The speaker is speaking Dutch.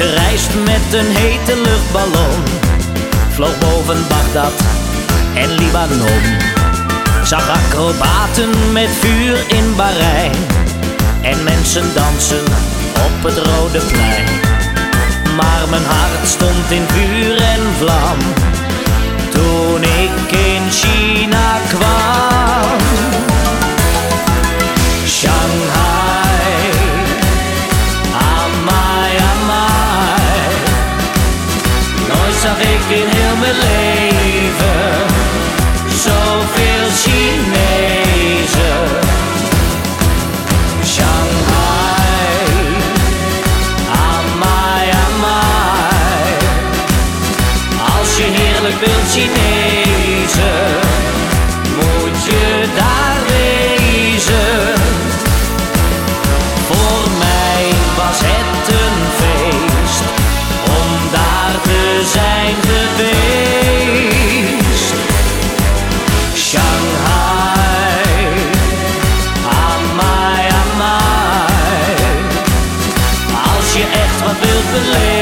gereisd met een hete luchtballon. Vloog boven Bagdad en Libanon. Zag acrobaten met vuur in Bahrein. En mensen dansen op het Rode Plein. Maar mijn hart stond in vuur en vlam. Zag ik in heel mijn leven zoveel Chinezen. Shanghai, amai, amai. Als je heerlijk wilt Chinees lonely